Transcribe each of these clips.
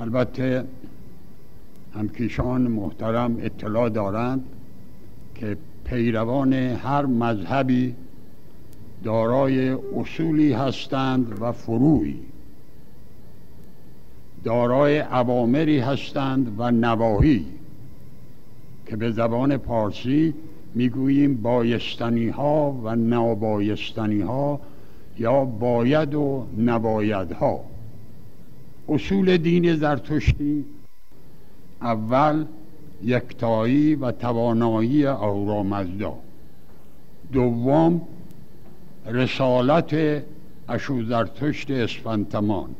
البته همکیشان محترم اطلاع دارند که پیروان هر مذهبی دارای اصولی هستند و فروعی. دارای عوامری هستند و نواهی که به زبان پارسی می‌گوییم بایستنی ها و نابایستنی ها یا باید و نباید ها اصول دین زرتشتی. اول یکتایی و توانایی اهورامزدا دوم رسالت اشوزرتشت اسفنتمان.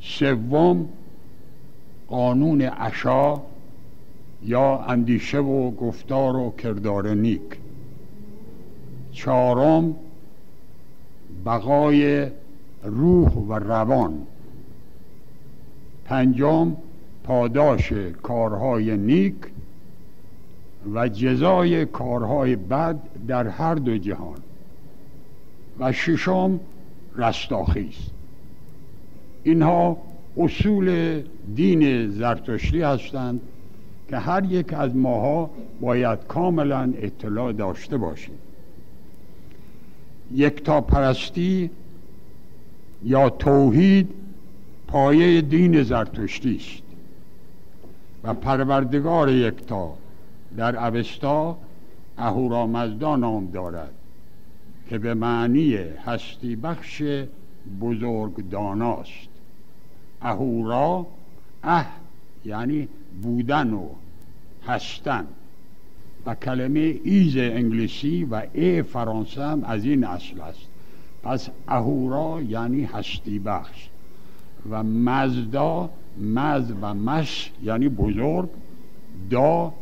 سوم قانون اشا یا اندیشه و گفتار و کردار نیک. چهارم بقای روح و روان. پنجم پاداش کارهای نیک و جزای کارهای بد در هر دو جهان. و ششم رستاخیز. اینها اصول دین زرتشتی هستند که هر یک از ماها باید کاملا اطلاع داشته باشیم. یکتا پرستی یا توحید پایه دین زرتشتی است. و پروردگار یکتا در اوستا اهورامزدا نام دارد که به معنی هستی بخش بزرگ داناست. اهورا اه یعنی بودن و هستن. و کلمه ایز انگلیسی و ای فرانسه هم از این اصل است. پس اهورا یعنی هستی بخش و مزدا مز و مش یعنی بزرگ دا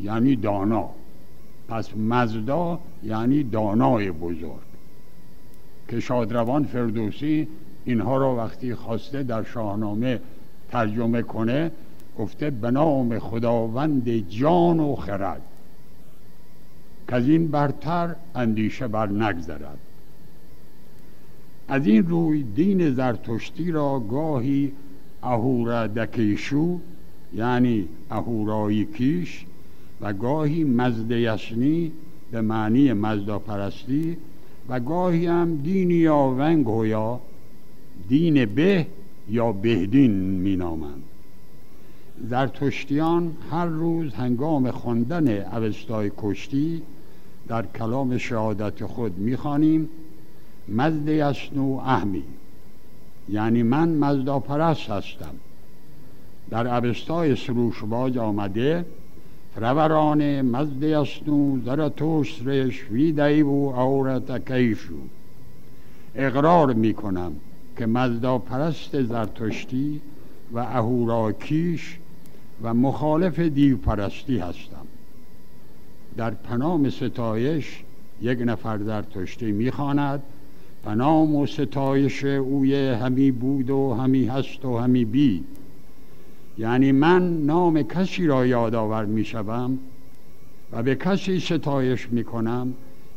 یعنی دانا. پس مزدا یعنی دانای بزرگ. که شادروان فردوسی اینها را وقتی خواسته در شاهنامه ترجمه کنه گفته به نام خداوند جان و خرد. که این برتر اندیشه بر نگذرد. از این روی دین زرتشتی را گاهی اهورا دکیشو یعنی اهورایی کیش و گاهی مزد یشنی به معنی مزدا پرستی و گاهی هم دین یا ونگ یا دین به یا بهدین می نامند زرتشتیان هر روز هنگام خواندن اوستای کشتی در کلام شهادت خود می‌خوانیم. مزد یسنو اهمی. یعنی من مزدا پرست هستم. در اوستای سروش باج آمده فروران مزد یسنو زرتوش رش ویدهی و اورت کیشو. اقرار می‌کنم که مزدا پرست زرتشتی و اهوراکیش و مخالف دیو پرستی هستم. در پنام ستایش یک نفر در تشتی می‌خواند پنام و ستایش اوی همی بود و همی هست و همی بی. یعنی من نام کسی را یادآور می‌شوم و به کسی ستایش می‌کنم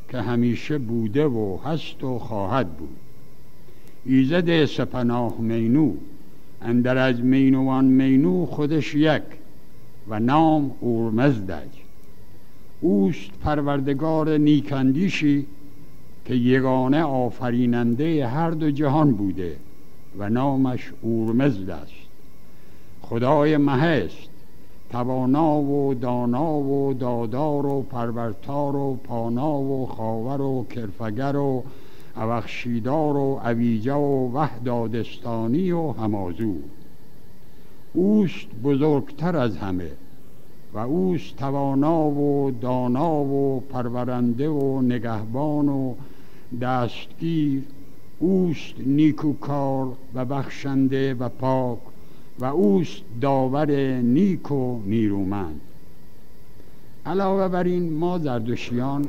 که همیشه بوده و هست و خواهد بود. ایزد سپناه مینو اندر از مینوان مینو خودش یک و نام اورمزدج. اوست پروردگار نیکندیشی که یگانه آفریننده هر دو جهان بوده و نامش اورمزد است. خدای مهست توانا و دانا و دادار و پرورتار و پانا و خاور و کرفگر و اوخشیدار و اویجا و وحدادستانی و همازو. اوست بزرگتر از همه و اوست توانا و دانا و پرورنده و نگهبان و دستگیر اوست نیکوکار و بخشنده و پاک و اوست داور نیک و نیرومند. علاوه بر این ما زردشیان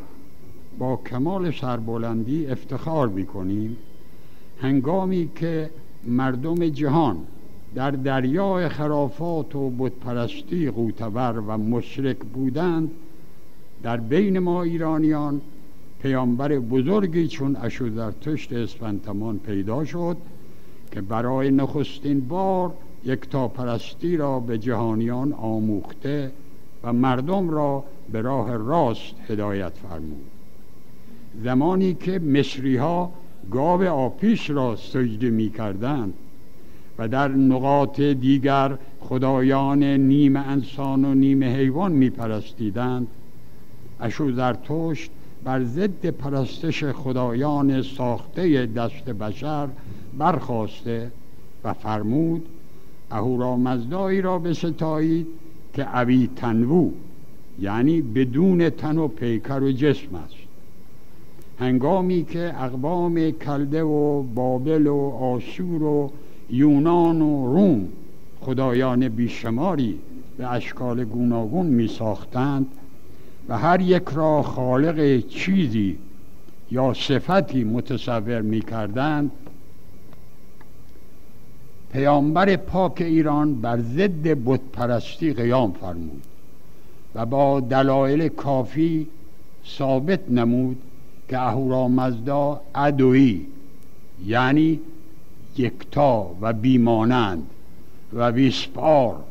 با کمال سربلندی افتخار می‌کنیم. هنگامی که مردم جهان در دریای خرافات و بتپرستی قوتور و مشرک بودند در بین ما ایرانیان پیامبر بزرگی چون اشوزرتشت اسفنتمان پیدا شد که برای نخستین بار یک تا پرستی را به جهانیان آموخته و مردم را به راه راست هدایت فرمود. زمانی که مصری ها گاو آپیش را سجده می کردند و در نقاط دیگر خدایان نیم انسان و نیم حیوان می پرستیدند اشو زرتشت بر ضد پرستش خدایان ساخته دست بشر برخواسته و فرمود اهورامزدایی را بستایید که اوی تنوو یعنی بدون تن و پیکر و جسم است. هنگامی که اقوام کلده و بابل و آشور و یونان و روم خدایان بیشماری به اشکال گوناگون می ساختند و هر یک را خالق چیزی یا صفتی متصور می کردند پیامبر پاک ایران بر ضد بت پرستی قیام فرمود و با دلایل کافی ثابت نمود که اهورامزدا ادوی یعنی یکتا و بیمانند و بیسپار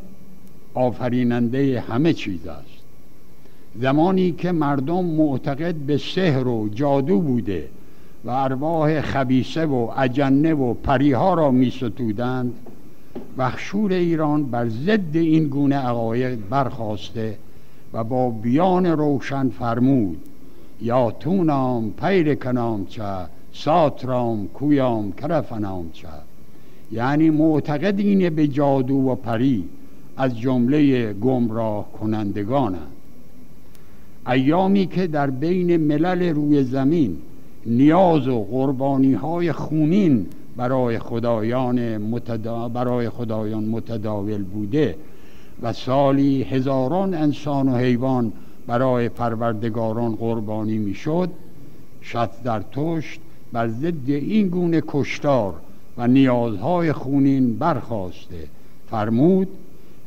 آفریننده همه چیز است. زمانی که مردم معتقد به سحر و جادو بوده و ارواح خبیسه و اجنه و پریها را می ستودند وخشور ایران بر ضد این گونه عقاید برخواسته و با بیان روشن فرمود یا تونام پیر کنام چه ساترام کویام کرفنام چه یعنی معتقدین به جادو و پری از جمله گمراه کنندگانند ایامی که در بین ملل روی زمین نیاز و قربانی های خونین برای خدایان, متدا... برای خدایان متداول بوده و سالی هزاران انسان و حیوان برای پروردگاران قربانی می‌شد شد در تشت بر ضد این گونه کشتار و نیازهای خونین برخواسته. فرمود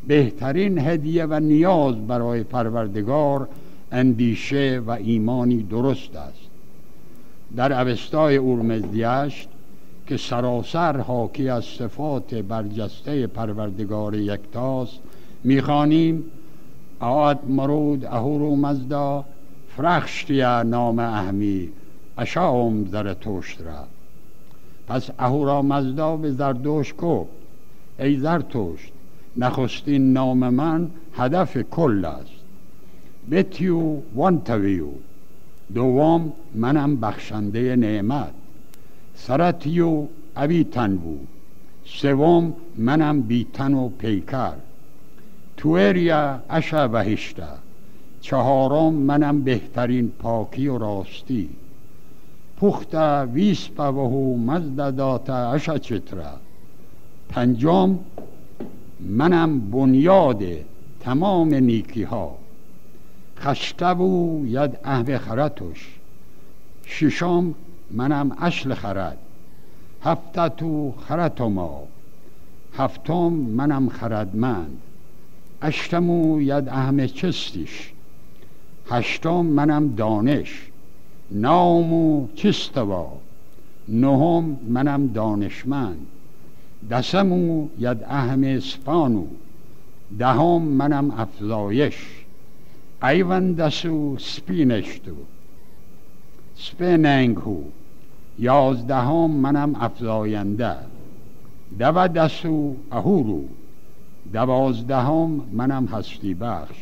بهترین هدیه و نیاز برای پروردگار اندیشه و ایمانی درست است. در اوستای اورمزدیشت که سراسر حاکی از صفات برجسته پروردگار یکتاست می‌خوانیم آد مرود اهورو مزدا فرخشتیا نام اهمی اشاوم زرتشت را. پس اهورا مزدا به زردوش گفت ای زرتشت نخستین نام من هدف کل است. بتیو وانتویو دوم منم بخشنده نعمت. سرتیو اوی تن بود سوم منم بیتن و پیکر. تویریا اشا بهشتا چهارم منم بهترین پاکی و راستی. پختا ویسپا و مزدداتا اشا چترا. پنجم منم بنیاد تمام نیکی ها. خشتبو ید اهو خرتش ششم منم اشل خرد. هفتتو خرتما هفتم منم خردمند. اشتمو ید اهم چستیش. هشتم منم دانش. نامو چستوا نهم منم دانشمند. دسمو ید اهم سپانو. دهم منم افزایش. ایوندسو سپینشتو سپیننگهو یازدهم منم افزاینده دودسو اهورو دوازدهم منم هستی بخش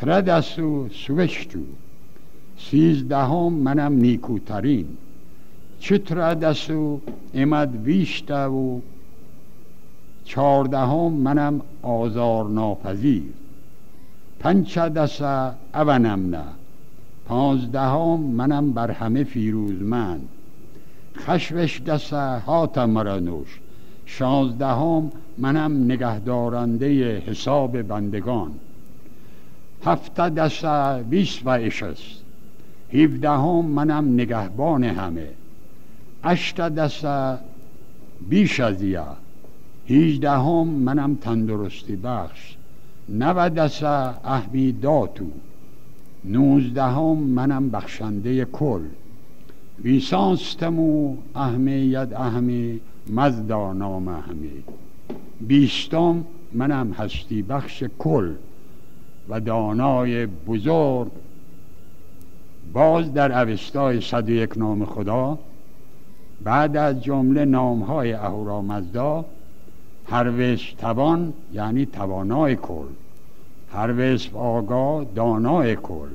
تردسو سوشتو سیزدهم منم نیکوترین چتردسو امد ویشته و چهاردهم منم آزار ناپذیر پنچدسه اونم نه پانزدهم منم بر همه فیروزمند. خشوش دسه هاتم مرنوش شانزدهم منم نگهدارنده حساب بندگان. هفته دسته بیس و اشست هیفدهم منم نگهبان همه. اشت دسته بیش از یا. هیجدهم منم تندرستی بخش. نودسه اهمی داتو. نوزدهم منم بخشنده کل. ویسانستمو اهمی ید اهمی مزدا نام همه بیستم منم هستی بخش کل و دانای بزرگ. باز در اوستای صد یک نام خدا بعد از جمله نام های اهورامزدا هر وصف توان یعنی توانای کل. هر وصف آگاه دانای کل.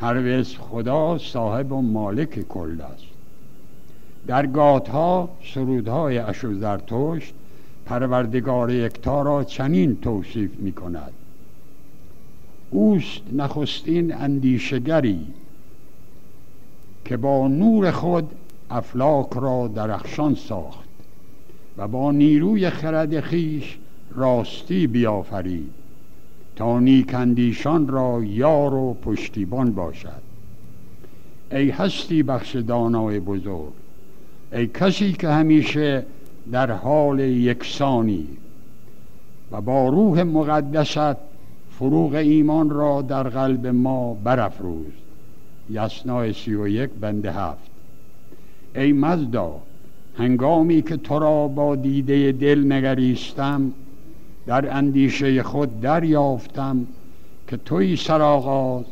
هر وصف خدا صاحب و مالک کل است. در گاتها سرودهای اشو زرتشت پروردگار یکتا را چنین توصیف می کند اوست نخستین اندیشگری که با نور خود افلاک را درخشان ساخت. و با نیروی خرد خیش راستی بیافرید تا نیکندیشان را یار و پشتیبان باشد. ای هستی بخش دانای بزرگ ای کسی که همیشه در حال یکسانی و با روح مقدست فروغ ایمان را در قلب ما برافروز. یسنا سی و یک بنده هفت. ای مزدا هنگامی که تو را با دیده دل نگریستم در اندیشه خود دریافتم که توی سرآغاز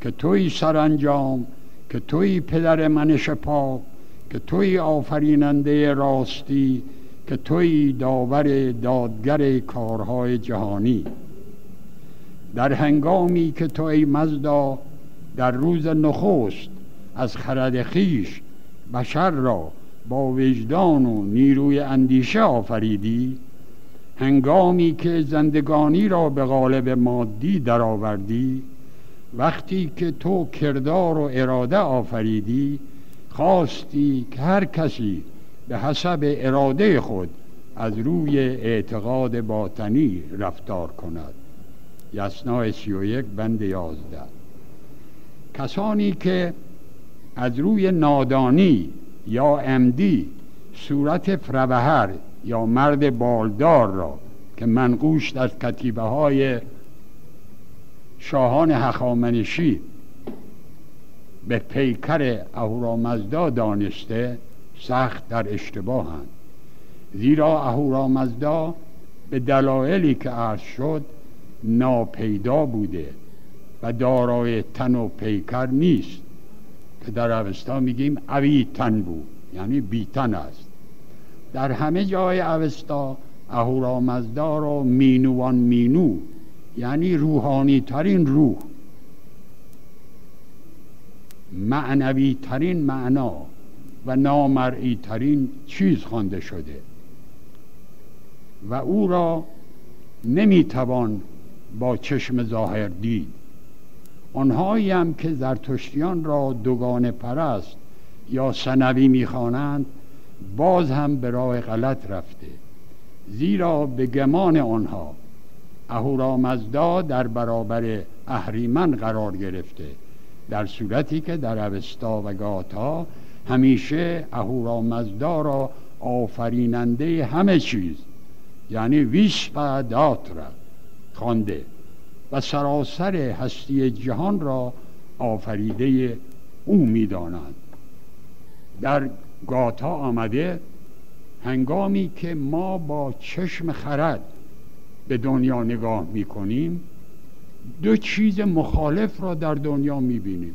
که توی سرانجام که توی پدر منش پاک که توی آفریننده راستی که توی داور دادگر کارهای جهانی. در هنگامی که تو ای مزدا در روز نخست از خرد خیش بشر را با وجدان و نیروی اندیشه آفریدی هنگامی که زندگانی را به غالب مادی درآوردی وقتی که تو کردار و اراده آفریدی خواستی که هر کسی به حسب اراده خود از روی اعتقاد باطنی رفتار کند. یسنا سی و یک بند یازده. کسانی که از روی نادانی یا امدی صورت فروهر یا مرد بالدار را که منقوشت از کتیبه های شاهان هخامنشی به پیکر اهورامزدا دانسته سخت در اشتباهند زیرا اهورامزدا به دلایلی که عرض شد ناپیدا بوده و دارای تن و پیکر نیست. در اوستا میگیم اوی تن بود یعنی بیتن است. در همه جای اوستا اهورامزدا را مینوان مینو یعنی روحانی ترین روح. معنوی ترین معنا و نامرئی ترین چیز خوانده شده. و او را نمی‌توان با چشم ظاهر دید. آنهایی هم که زرتشتیان را دوگانه پرست یا سنوی می‌خوانند باز هم به راه غلط رفته. زیرا به گمان آنها اهورامزدا در برابر اهریمن قرار گرفته در صورتی که در اوستا و گاتا همیشه اهورامزدا را آفریننده همه چیز یعنی ویسپا داترا خوانده و سراسر هستی جهان را آفریده او می‌دانند در گاتا آمده هنگامی که ما با چشم خرد به دنیا نگاه می‌کنیم دو چیز مخالف را در دنیا می‌بینیم.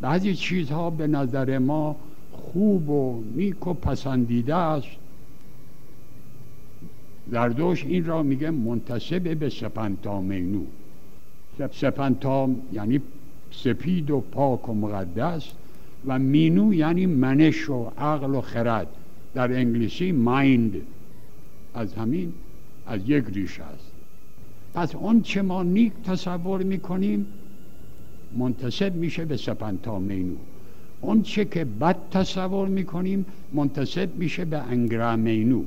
بعضی چیزها به نظر ما خوب و نیک و پسندیده است. زردوش این را میگه منتصب به سپنتا مینو سپنتا یعنی سپید و پاک و مقدس و مینو یعنی منش و عقل و خرد. در انگلیسی مایند از همین از یک ریش است. پس اون چه ما نیک تصور می‌کنیم منتصب میشه به سپنتا مینو اون چه که بد تصور می‌کنیم منتصب میشه به انگرا مینو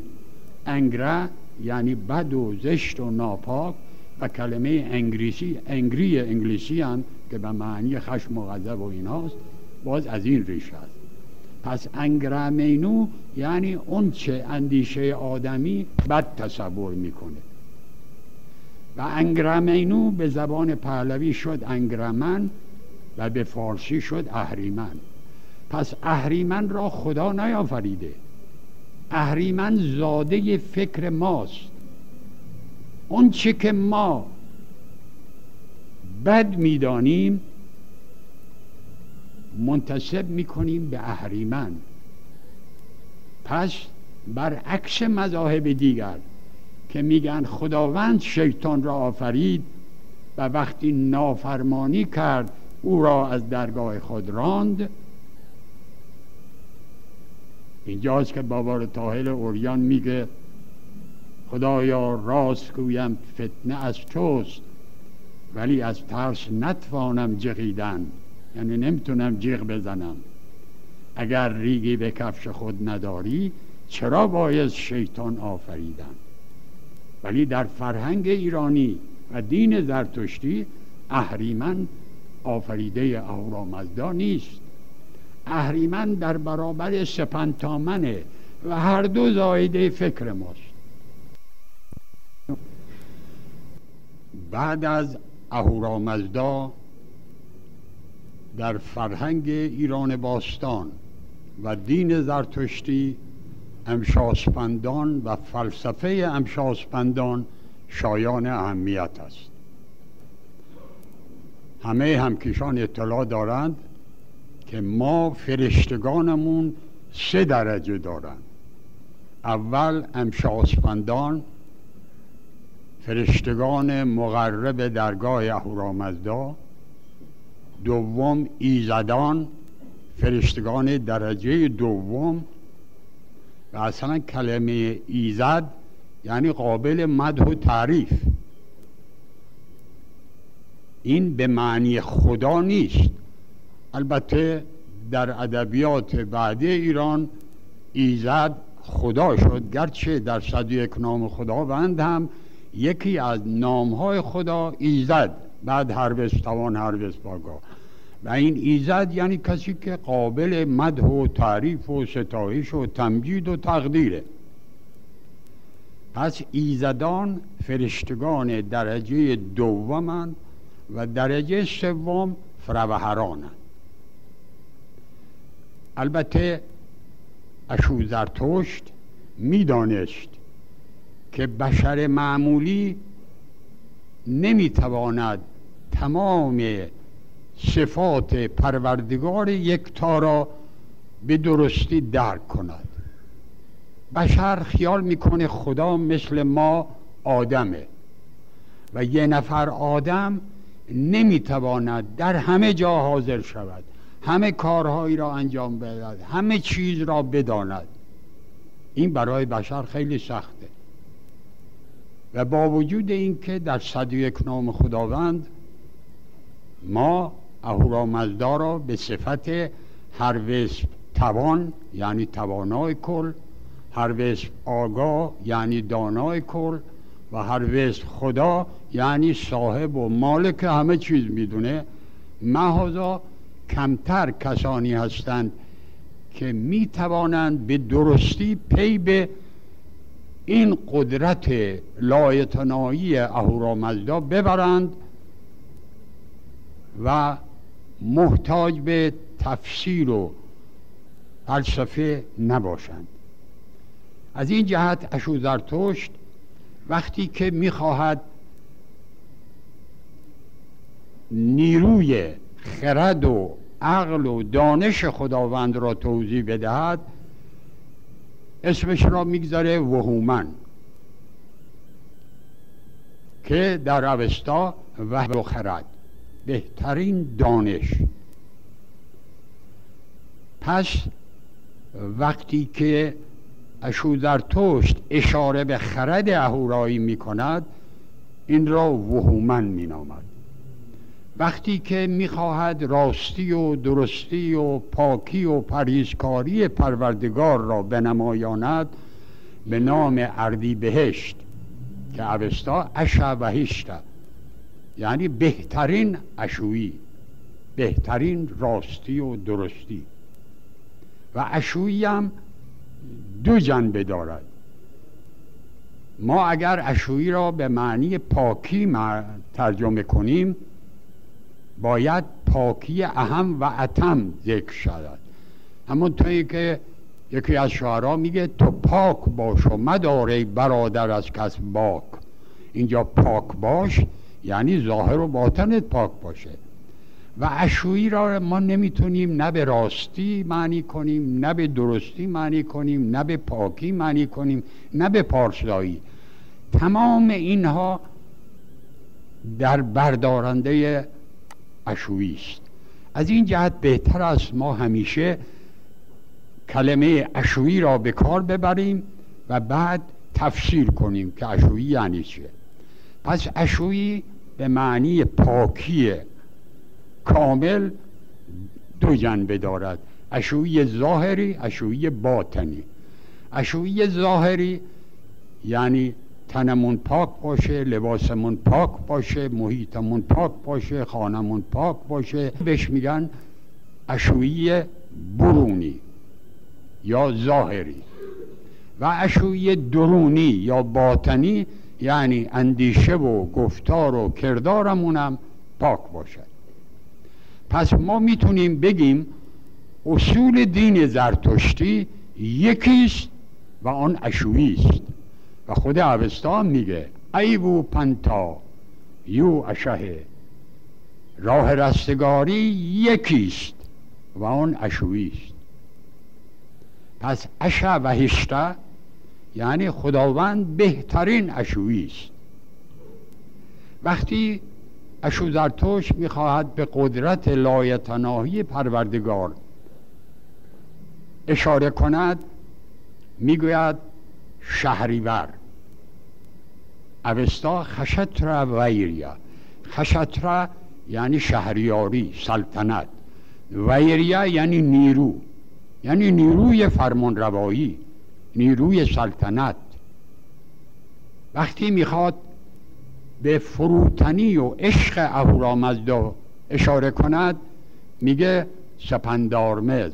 انگرا یعنی بد و زشت و ناپاک و کلمه انگلیسی انگری انگلیسی هم که به معنی خشم و غضب و ایناست باز از این ریش است پس انگرامینو یعنی اون چه اندیشه آدمی بد تصور می‌کنه. و انگرامینو به زبان پهلوی شد انگرمن و به فارسی شد اهریمن. پس اهریمن را خدا نیافریده. اهریمن زاده فکر ماست. اون چه که ما بد می‌دانیم منتصب می‌کنیم به اهریمن پس برعکس مذاهب دیگر که میگن خداوند شیطان را آفرید و وقتی نافرمانی کرد او را از درگاه خود راند اینجاست که بابا تاهل اوریان میگه خدایا راست گویم فتنه از توست ولی از ترس نتوانم جغیدن یعنی نمی‌تونم جیغ بزنم. اگر ریگی به کفش خود نداری چرا باید شیطان آفریدن؟ ولی در فرهنگ ایرانی و دین زرتشتی اهریمن آفریده اهورامزدا نیست. اهریمن در برابر سپنتامنه و هر دو زایده فکر ماست. بعد از اهورامزدا در فرهنگ ایران باستان و دین زرتشتی امشاسپندان و فلسفه امشاسپندان شایان اهمیت است. همه همکیشان اطلاع دارند که ما فرشتگانمون سه درجه دارند اول امشاسپندان فرشتگان مقرب درگاه اهورامزدا. دوم ایزدان فرشتگان درجه دوم. و اصلا کلمه ایزد یعنی قابل مدح و تعریف. این به معنی خدا نیست. البته در ادبیات بعدی ایران ایزد خدا شد گرچه در صد یک نام خداوند هم یکی از نامهای خدا ایزد بعد هر توان هر باگاه و این ایزد یعنی کسی که قابل مدح و تعریف و ستایش و تمجید و تقدیره. پس ایزدان فرشتگان درجه دومند و درجه سوم فروهرانند البته اشوزرتشت می‌دانست که بشر معمولی نمی‌تواند تمام صفات پروردگار یکتا را به درستی درک کند. بشر خیال می‌کنه خدا مثل ما آدمه و یه نفر آدم نمی‌تواند در همه جا حاضر شود. همه کارهایی را انجام بدهد همه چیز را بداند. این برای بشر خیلی سخته. و با وجود اینکه در صد یک نام خداوند ما اهورامزدا را به صفت هر توان یعنی توانای کل هر آگاه یعنی دانای کل و هر خدا یعنی صاحب و مالک همه چیز می‌دونه محضا کمتر کسانی هستند که می توانند به درستی پی به این قدرت لایتنایی اهورامزدا ببرند و محتاج به تفسیر و فلسفه نباشند. از این جهت اشوزرتشت وقتی که می‌خواهد نیروی خرد و عقل و دانش خداوند را توضیح بدهد اسمش را می‌گذاره وهومن که در اوستا وحب و خرد بهترین دانش. پس وقتی که اشوزرتشت اشاره به خرد اهورایی می کند این را وهومن می نامد وقتی که می‌خواهد راستی و درستی و پاکی و پریزکاری پروردگار را بنمایاند به نام اردی بهشت که اوستا اشع بهشت یعنی بهترین اشویی بهترین راستی و درستی. و اشویی هم دو جنبه دارد. ما اگر اشویی را به معنی پاکی ترجمه کنیم باید پاکی اهم و اتم ذکر شود. همونطوری که یکی از شعرا میگه تو پاک باش و مداره برادر از کس باک. اینجا پاک باش یعنی ظاهر و باطنت پاک باشه. و اشویی را ما نمی‌تونیم نه به راستی معنی کنیم نه به درستی معنی کنیم نه به پاکی معنی کنیم نه به پارسایی. تمام اینها در بردارنده اشویی است از این جهت بهتر است ما همیشه کلمه اشویی را به کار ببریم و بعد تفسیر کنیم که اشویی یعنی چیه. پس اشویی به معنی پاکی کامل دو جنبه دارد. اشویی ظاهری اشویی باطنی. اشویی ظاهری یعنی تنمون پاک باشه لباسمون پاک باشه محیطمون پاک باشه خانمون پاک باشه. بهش میگن اشویی برونی یا ظاهری. و اشویی درونی یا باطنی یعنی اندیشه و گفتار و کردارمونم پاک باشد پس ما می‌تونیم بگیم اصول دین زرتشتی یکیست و آن اشویی است و خود اوستا میگه ایبو پنتا یو اشهه. راه رستگاری یکیست و آن اشویی است پس اشه و هشته یعنی خداوند بهترین اشویی است وقتی اشو زرتوش می‌خواهد به قدرت لایتناهی پروردگار اشاره کند می‌گوید شهریور. اوستا خشتر ویریا. خشتر یعنی شهریاری سلطنت. ویریا یعنی نیرو. یعنی نیروی فرمانروایی نیروی سلطنت. وقتی می‌خواد به فروتنی و عشق اهورامزدا اشاره کند میگه سپندارمز.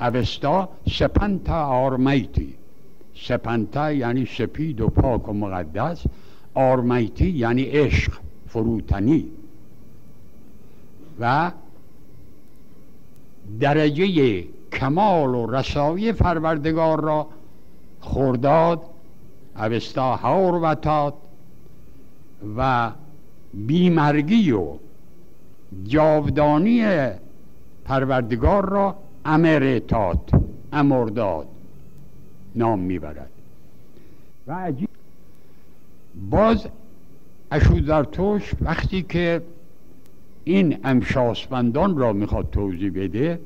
اوستا سپنتا آرمیتی. سپنتا یعنی سپید و پاک و مقدس. آرمیتی یعنی عشق فروتنی. و درجه کمال و رسایی فروردگار را خورداد اوستا هاروتات و بیمرگی و جاودانی پروردگار را امرتات امرداد نام می‌برد. و عجیب باز اشوزرتوش وقتی که این امشاسپندان را می‌خواد توضیح بده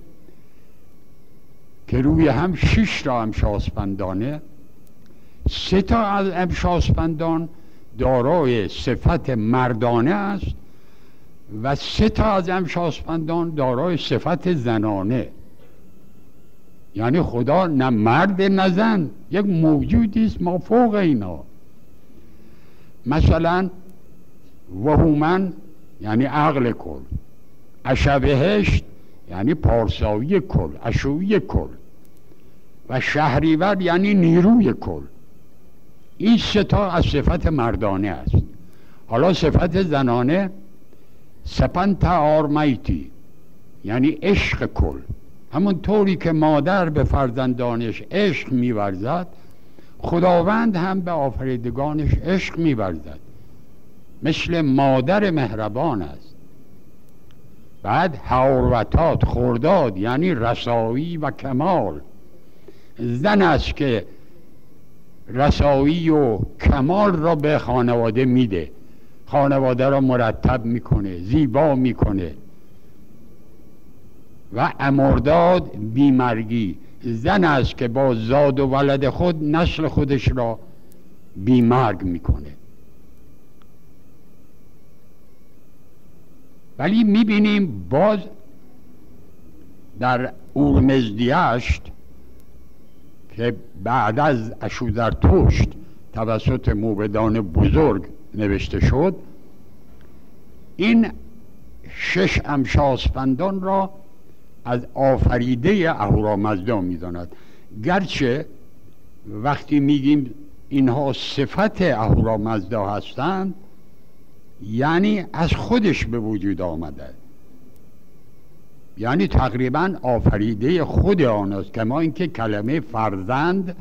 که روی هم شش را امشاسپندانه سه تا از امشاسپندان دارای صفت مردانه است و سه تا از امشاسپندان دارای صفت زنانه. یعنی خدا نه مرد نه زن یک موجودی است ما فوق اینا. مثلا وهومن یعنی عقل کل. اشبهشت یعنی پارسایی کل اشوی کل. و شهریور یعنی نیروی کل. این ستا از صفت مردانه است. حالا صفت زنانه سپنت آرمیتی یعنی عشق کل. همون طوری که مادر به فرزندانش عشق میورزد خداوند هم به آفریدگانش عشق میورزد مثل مادر مهربان است. بعد حوروتات خورداد یعنی رسایی و کمال. زن است که رسایی و کمال را به خانواده میده. خانواده را مرتب می‌کنه زیبا می‌کنه. و امرداد بیمرگی. زن است که با زاد و ولد خود نسل خودش را بیمرگ می‌کنه. ولی می‌بینیم باز در اورمزدیشت که بعد از اشوزرتشت توسط موبدان بزرگ نوشته شد این شش امشاسپندان را از آفریده اهورامزدا می‌داند. گرچه وقتی میگیم اینها صفت اهورامزدا هستند یعنی از خودش به وجود آمده. یعنی تقریبا آفریده خود آن است که ما اینکه کلمه فرزند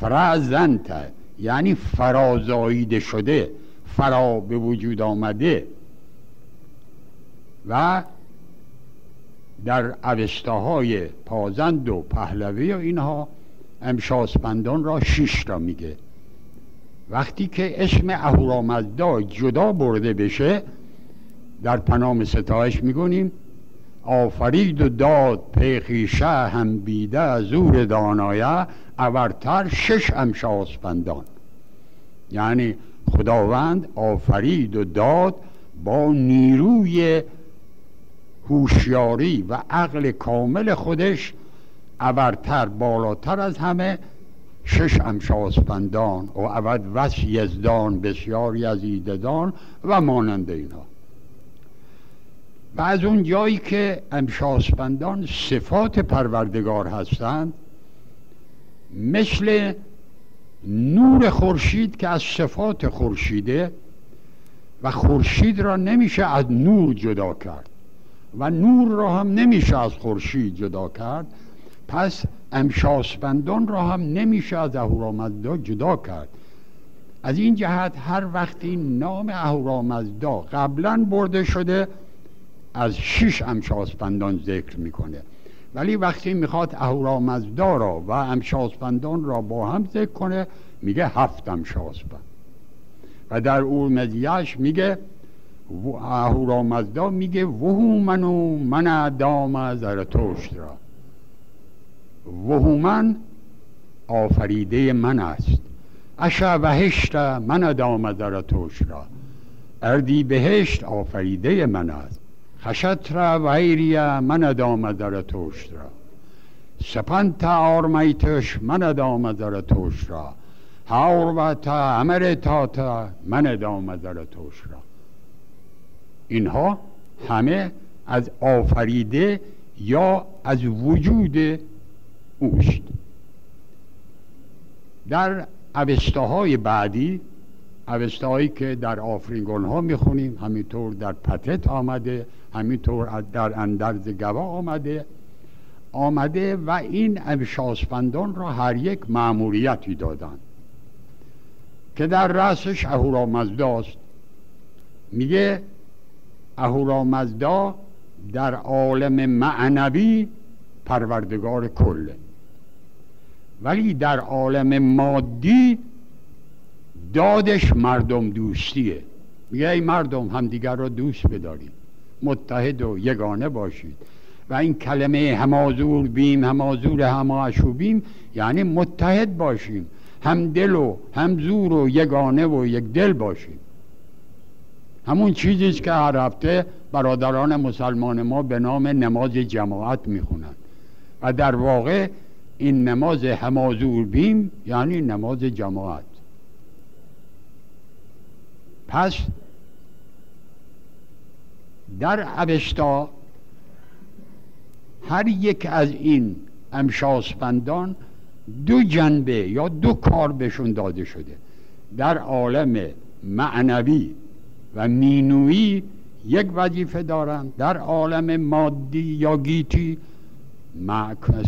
فرزنت یعنی فرازاییده شده فرا به وجود آمده. و در اوستاهای پازند و پهلوی و اینها امشاسپندان را شش را میگه. وقتی که اسم اهورامزدا جدا برده بشه در پنام ستایش میگونیم آفرید و داد پیخیشه هم بیده زور دانایه اورتر شش امشاسپندان یعنی خداوند آفرید و داد با نیروی هوشیاری و عقل کامل خودش ابرتر بالاتر از همه شش امشاسپندان و اود وس یزدان بسیاری از ایددان و مانند اینها. و از اون جایی که امشاسپندان صفات پروردگار هستند مثل نور خورشید که از صفات خورشیده و خورشید را نمیشه از نور جدا کرد. و نور را هم نمیشه از خورشید جدا کرد. پس امشاسپندان را هم نمیشه از اهورامزدا جدا کرد. از این جهت هر وقتی نام اهورامزدا قبلا برده شده از شش امشاسپندان ذکر می‌کنه. ولی وقتی می‌خواد اهورامزدا را و امشاسپندان را با هم ذکر کنه میگه هفت امشاسپند و در اورمزیش میگه اهورامزدا میگه وهو منو من دام زرتشت را. وهو آفریده من است. اشا بهشت من دام زرتشت را. اردی بهشت آفریده من است. خشتر ویری من دام زرتشت را. سپنت آرمیتش من دام زرتشت را. تا امر تا من دام زرتشت را. اینها همه از آفریده یا از وجود اوست. در اوستاهای بعدی اوستاهایی که در آفرینگون ها می‌خونیم همینطور در پتت آمده همینطور در اندرز گوا آمده آمده و این امشاسپندان را هر یک معمولیتی دادند. که در رأسش اهورامزداست میگه اهورامزدا در عالم معنوی پروردگار کله ولی در عالم مادی دادش مردم دوستیه. میگه ای مردم همدیگر را دوست بدارید. متحد و یگانه باشید. و این کلمه همازور بیم همازور هماشو بیم یعنی متحد باشیم. هم دل و هم زور و یگانه و یک دل باشیم. همون چیزی که هر هفته برادران مسلمان ما به نام نماز جماعت می‌خونند. و در واقع این نماز همازور بیم یعنی نماز جماعت. پس در اوشتا هر یک از این امشاسپندان دو جنبه یا دو کار بهشون داده شده. در عالم معنوی و مینوی یک وظیفه دارند در عالم مادی یا گیتی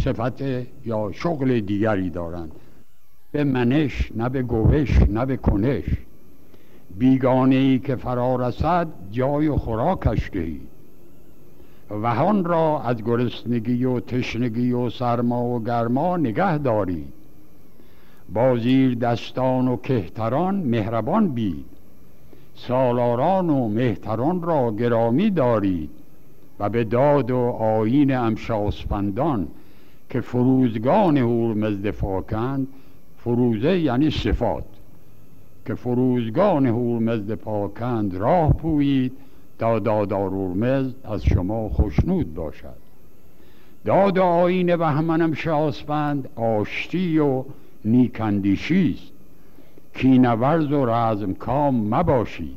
صفت یا شغل دیگری دارند. به منش نه به گوش نه به کنش. بیگانه ای که فرا رسد جای و خوراکش دهید وهان را از گرسنگی و تشنگی و سرما و گرما نگه دارید با زیر دستان و کهتران مهربان بید. سالاران و مهتران را گرامی دارید و به داد و آین امشاسپندان که فروزگان هورمزد فاکند فروزه یعنی صفات که فروزگان هورمزد پاکند راه پویید تا دادار هورمزد از شما خوشنود باشد. داد آین بهمنم شاسپند آشتی و نیکندیشی است. کینورز و رزم کام مباشید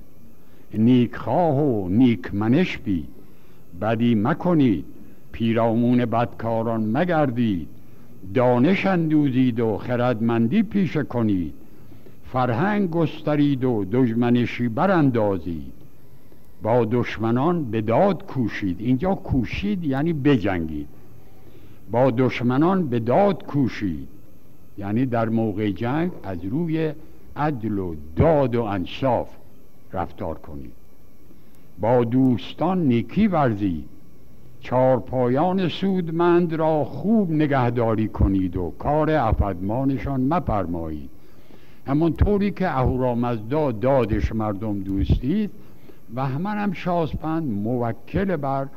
نیکخواه و نیک منش بید بدی مکنید پیرامون بدکاران مگردید. دانش اندوزید و خردمندی پیشه کنید. فرهنگ گسترید و دشمنشی براندازید. با دشمنان به داد کوشید. اینجا کوشید یعنی بجنگید. با دشمنان به داد کوشید. یعنی در موقع جنگ از روی عدل و داد و انصاف رفتار کنید با دوستان نیکی ورزید چارپایان سودمند را خوب نگهداری کنید و کار افدمانشان مپرمایید همونطوری که اهورامزدا دادش مردم دوستید و همون هم شاسپند موکل بر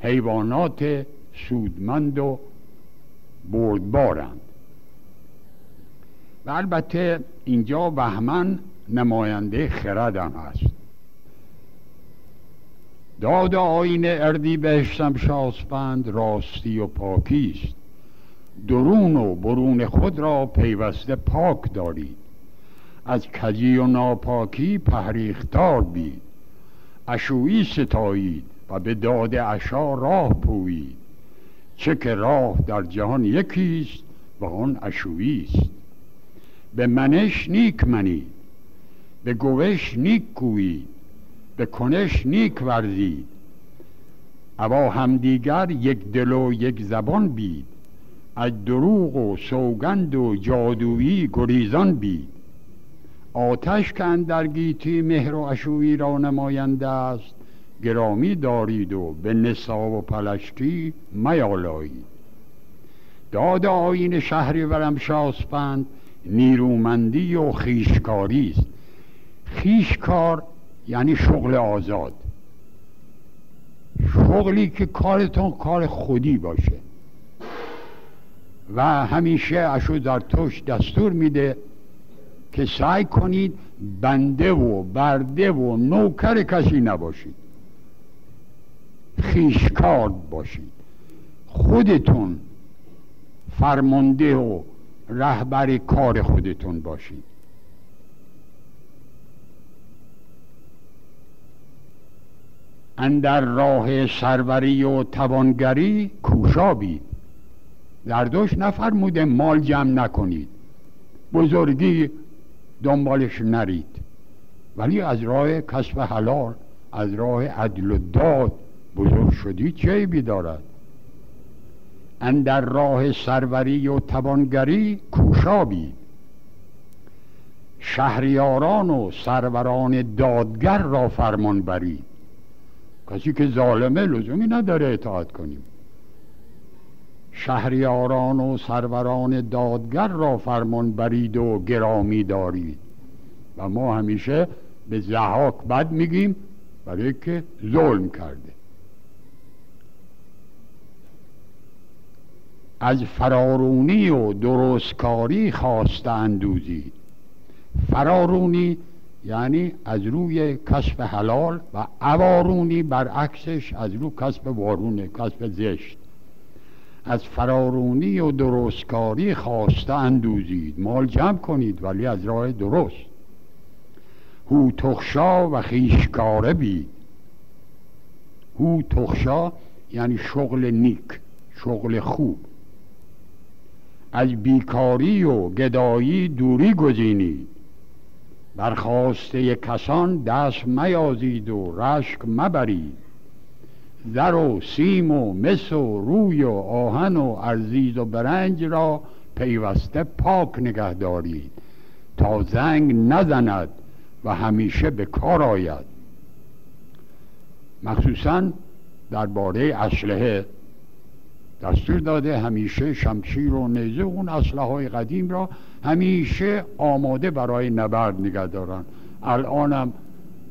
حیوانات سودمند و بردبارند. و البته اینجا بهمن نماینده خردم هست داد آین اردی بهشتم شاسپند راستی و پاکیست درون و برون خود را پیوسته پاک دارید. از کجی و ناپاکی پهریختار بید. اشویی ستایید و به داد اشا راه پویید. چه که راه در جهان یکیست و آن اشویی است. به منش نیک منید به گوش نیک گویید به کنش نیک ورزید اوا همدیگر یک دل و یک زبان بید از دروغ و سوگند و جادویی گریزان بید. آتش که اندر گیتی مهر و اشویی را نماینده است گرامی دارید و به نسا و پلشتی میالایید. داد آین شهری ورم شاسپند نیرومندی و خیشکاری است. خیشکار یعنی شغل آزاد. شغلی که کارتون کار خودی باشه. و همیشه اشو در توش دستور میده که سعی کنید بنده و برده و نوکر کسی نباشید. خیشکار باشید. خودتون فرمانده و رهبر کار خودتون باشید اندر راه سروری و توانگری کوشابید دوش نفرموده مال جمع نکنید. بزرگی دنبالش نرید. ولی از راه کسب حلال از راه عدل و داد بزرگ شدی چه بیدارد اندر راه سروری و توانگری کوشابید شهریاران و سروران دادگر را فرمان برید کسی که ظالمه لزومی نداره اطاعت کنیم. شهریاران و سروران دادگر را فرمان برید و گرامی دارید و ما همیشه به زحاک بد میگیم برای که ظلم کرده. از فرارونی و درستکاری خواسته اندوزید فرارونی یعنی از روی کسب حلال و اوارونی برعکسش از روی کسب وارونه کسب زشت. از فرارونی و درستکاری خواسته اندوزید مال جمع کنید ولی از راه درست. هو تخشا و خیشکاره بید هو تخشا یعنی شغل نیک شغل خوب. از بیکاری و گدایی دوری گزینید برخواسته کسان دست میازید و رشک مبرید. زر و سیم و مس و روی و آهن و ارزیز و برنج را پیوسته پاک نگه دارید. تا زنگ نزند و همیشه به کار آید. مخصوصا درباره اسلحه دستور داده همیشه شمشیر و نیزه اون اسلحه های قدیم را همیشه آماده برای نبرد نگه دارن. الانم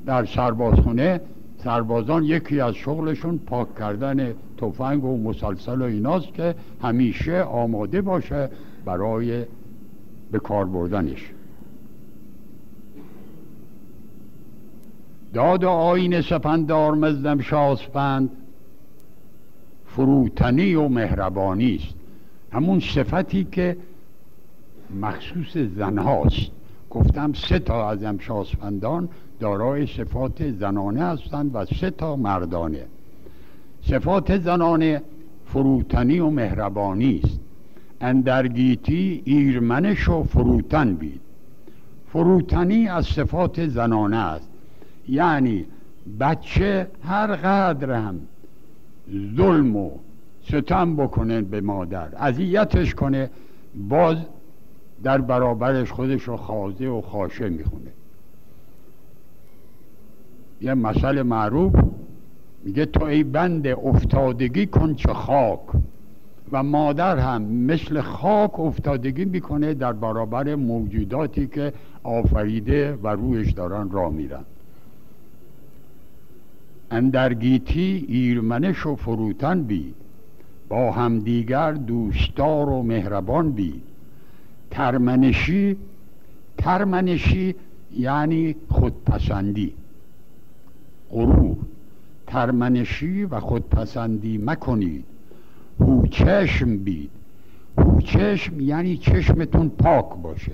در سربازخونه سربازان یکی از شغلشون پاک کردن تفنگ و مسلسل و ایناست که همیشه آماده باشه برای به کار بردنش. داد آین سپندار مزدم شاسپند فروتنی و مهربانی است. همون صفتی که مخصوص زنهاست گفتم سه تا از امشاسپندان دارای صفات زنانه هستند و سه تا مردانه. صفات زنانه فروتنی و مهربانی است. اندرگیتی ایرمنش و فروتن بید. فروتنی از صفات زنانه است. یعنی بچه هر قدر هم ظلم و ستم بکنه به مادر. اذیتش کنه باز در برابرش خودش رو خازه و خاشه می‌خونه. یه مسئله معروف میگه تو ای بند افتادگی کن چه خاک. و مادر هم مثل خاک افتادگی می‌کنه در برابر موجوداتی که آفریده و رویش دارن را میرن. اندرگیتی ایرمنش و فروتن بید با همدیگر دوستدار و مهربان بید ترمنشی ترمنشی یعنی خودپسندی. غرور ترمنشی و خودپسندی مکنید. هو چشم بید هو چشم یعنی چشمتون پاک باشه.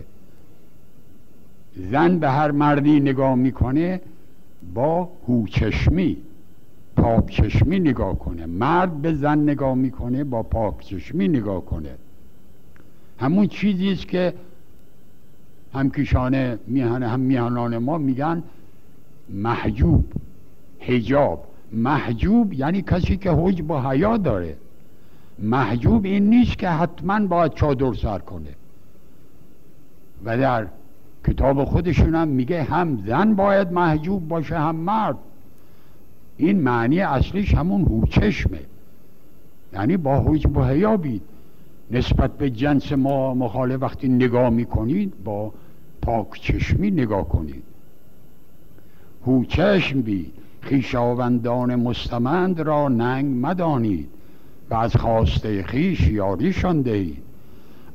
زن به هر مردی نگاه می‌کنه با هو چشمی پاک چشمی نگاه کنه. مرد به زن نگاه می‌کنه با پاک چشمی نگاه کنه. همون چیزی است که همکیشانه میهن هم میهنان ما میگن محجوب حجاب. محجوب یعنی کسی که حج با حیا داره. محجوب این نیست که حتما باید چادر سر کنه. و در کتاب خودشون هم میگه هم زن باید محجوب باشه هم مرد. این معنی اصلیش همون هوچشمه. یعنی با حج با حیا بید نسبت به جنس ما مخاله وقتی نگاه می‌کنید با پاک چشمی نگاه کنید. هوچشم بید خیشاوندان مستمند را ننگ مدانید و از خواسته خیش یاریشان دهید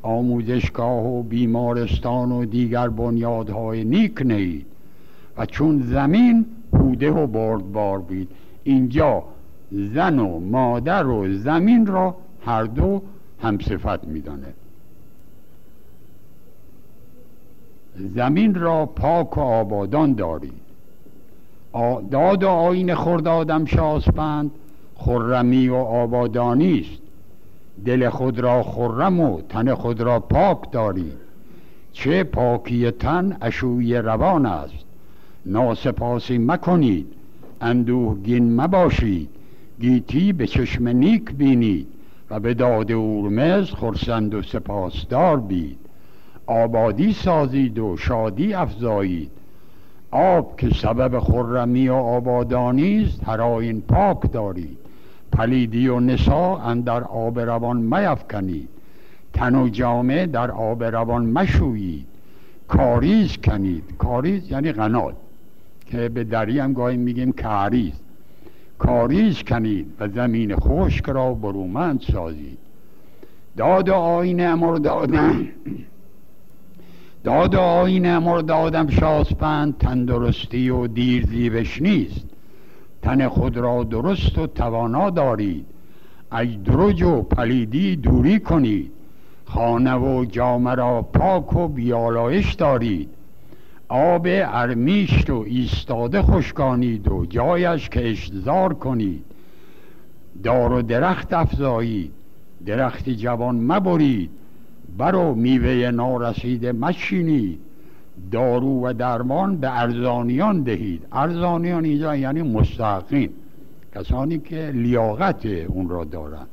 آموزشگاه و بیمارستان و دیگر بنیادهای نیک نهید و چون زمین بوده و بردبار بید. اینجا زن و مادر و زمین را هر دو همصفت میدانه زمین را پاک و آبادان دارید. داد و آین خردادم شاسپند خرمی و آبادانی است. دل خود را خرم و تن خود را پاک دارید. چه پاکی تن اشوی روان است. ناسپاسی مکنید. اندوهگین مباشید. گیتی به چشم نیک بینید و به داد اورمز خرسند و سپاسدار بید. آبادی سازید و شادی افزایید. آب که سبب خرمی و آبادانی است هر آین پاک دارید. پلیدی و نسا اندر آب روان میفکنید تن و جامعه در آب روان مشویید. کاریز کنید. کاریز یعنی غناد که به دری هم گاهی میگیم کاریز کاریز کنید و زمین خشک را برومند سازید داد و آین امر دادم. داد و آین امر دادم شاسپند تندرستی و دیر زیبش نیست. تن خود را درست و توانا دارید. از درج و پلیدی دوری کنید. خانه و جامه را پاک و بیالایش دارید. آب ارمیشت و ایستاده خشکانید و جایش کشتزار کنید. دار و درخت افزایید. درخت جوان مبرید. برو میوه نارسیده مشینید. دارو و درمان به ارزانیان دهید. ارزانیان اینجا یعنی مستحقین کسانی که لیاقت اون را دارند.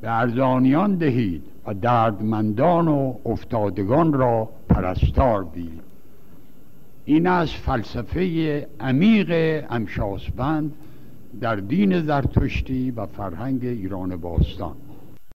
به ارزانیان دهید. و دردمندان و افتادگان را پرستار بید این از فلسفه عمیق امشاسبند در دین زرتشتی و فرهنگ ایران باستان.